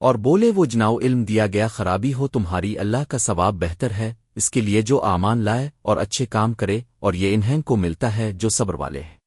اور بولے وہ جناؤ علم دیا گیا خرابی ہو، تمہاری اللہ کا ثواب بہتر ہے، اس کے لیے جو آمان لائے اور اچھے کام کرے اور یہ انہیں کو ملتا ہے جو صبر والے ہیں۔